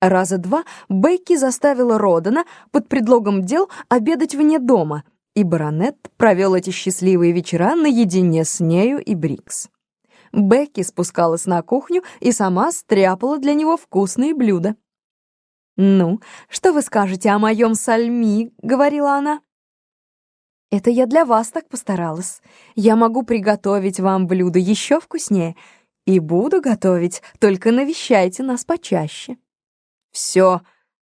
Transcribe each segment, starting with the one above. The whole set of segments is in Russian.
Раза два Бекки заставила Родана под предлогом дел обедать вне дома, и баронет провел эти счастливые вечера наедине с нею и Брикс. Бекки спускалась на кухню и сама стряпала для него вкусные блюда. «Ну, что вы скажете о моем сальми?» — говорила она. «Это я для вас так постаралась. Я могу приготовить вам блюдо еще вкуснее. И буду готовить, только навещайте нас почаще». «Все,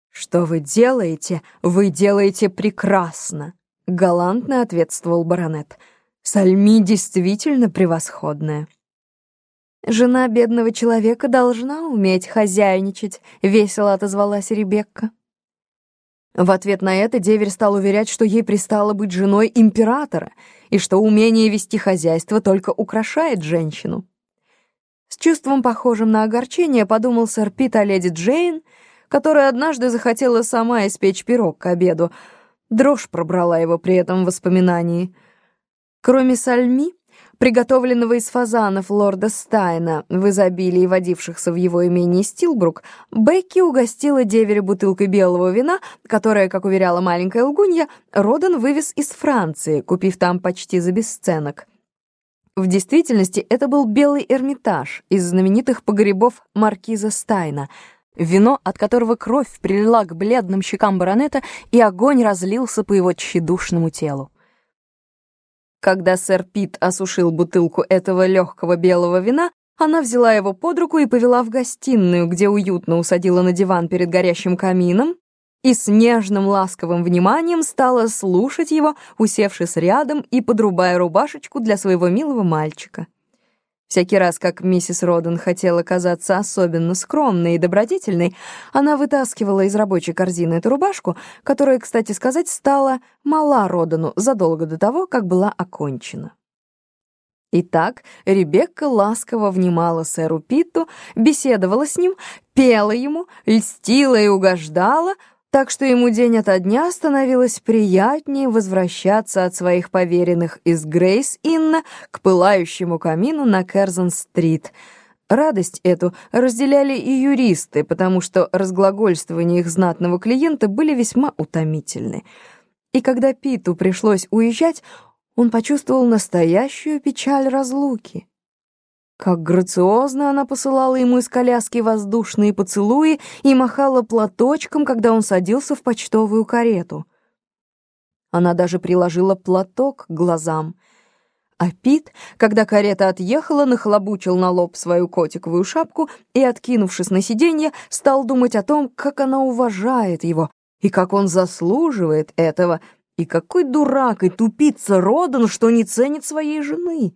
что вы делаете, вы делаете прекрасно», — галантно ответствовал баронет. «Сальми действительно превосходная». «Жена бедного человека должна уметь хозяйничать», — весело отозвалась Ребекка. В ответ на это деверь стал уверять, что ей пристало быть женой императора и что умение вести хозяйство только украшает женщину. С чувством, похожим на огорчение, подумал сэр Пит о леди Джейн, которая однажды захотела сама испечь пирог к обеду. Дрожь пробрала его при этом воспоминании. Кроме сальми, приготовленного из фазанов лорда Стайна, в изобилии водившихся в его имении Стилбрук, Бекки угостила деверя бутылкой белого вина, которое, как уверяла маленькая лгунья, Родан вывез из Франции, купив там почти за бесценок. В действительности это был белый Эрмитаж из знаменитых погребов маркиза Стайна — Вино, от которого кровь прилила к бледным щекам баронета, и огонь разлился по его тщедушному телу. Когда сэр Пит осушил бутылку этого легкого белого вина, она взяла его под руку и повела в гостиную, где уютно усадила на диван перед горящим камином и с нежным ласковым вниманием стала слушать его, усевшись рядом и подрубая рубашечку для своего милого мальчика. Всякий раз, как миссис Роден хотела казаться особенно скромной и добродетельной, она вытаскивала из рабочей корзины эту рубашку, которая, кстати сказать, стала мала Родену задолго до того, как была окончена. Итак, Ребекка ласково внимала сэру Питту, беседовала с ним, пела ему, льстила и угождала — так что ему день ото дня становилось приятнее возвращаться от своих поверенных из Грейс-Инна к пылающему камину на Керзон-стрит. Радость эту разделяли и юристы, потому что разглагольствования их знатного клиента были весьма утомительны. И когда Питу пришлось уезжать, он почувствовал настоящую печаль разлуки. Как грациозно она посылала ему из коляски воздушные поцелуи и махала платочком, когда он садился в почтовую карету. Она даже приложила платок к глазам. А Пит, когда карета отъехала, нахлобучил на лоб свою котиковую шапку и, откинувшись на сиденье, стал думать о том, как она уважает его и как он заслуживает этого, и какой дурак и тупица Родан, что не ценит своей жены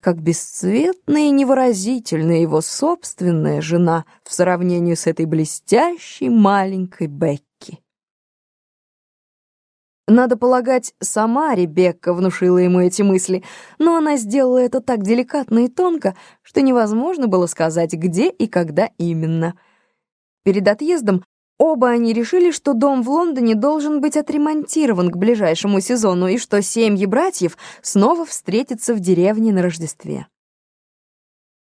как бесцветная и невыразительная его собственная жена в сравнении с этой блестящей маленькой Бекки. Надо полагать, сама Ребекка внушила ему эти мысли, но она сделала это так деликатно и тонко, что невозможно было сказать, где и когда именно. Перед отъездом Оба они решили, что дом в Лондоне должен быть отремонтирован к ближайшему сезону и что семьи братьев снова встретятся в деревне на Рождестве.